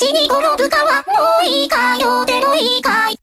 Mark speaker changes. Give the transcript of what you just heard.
Speaker 1: 死に転ぶかはもういいかよでもいいかい。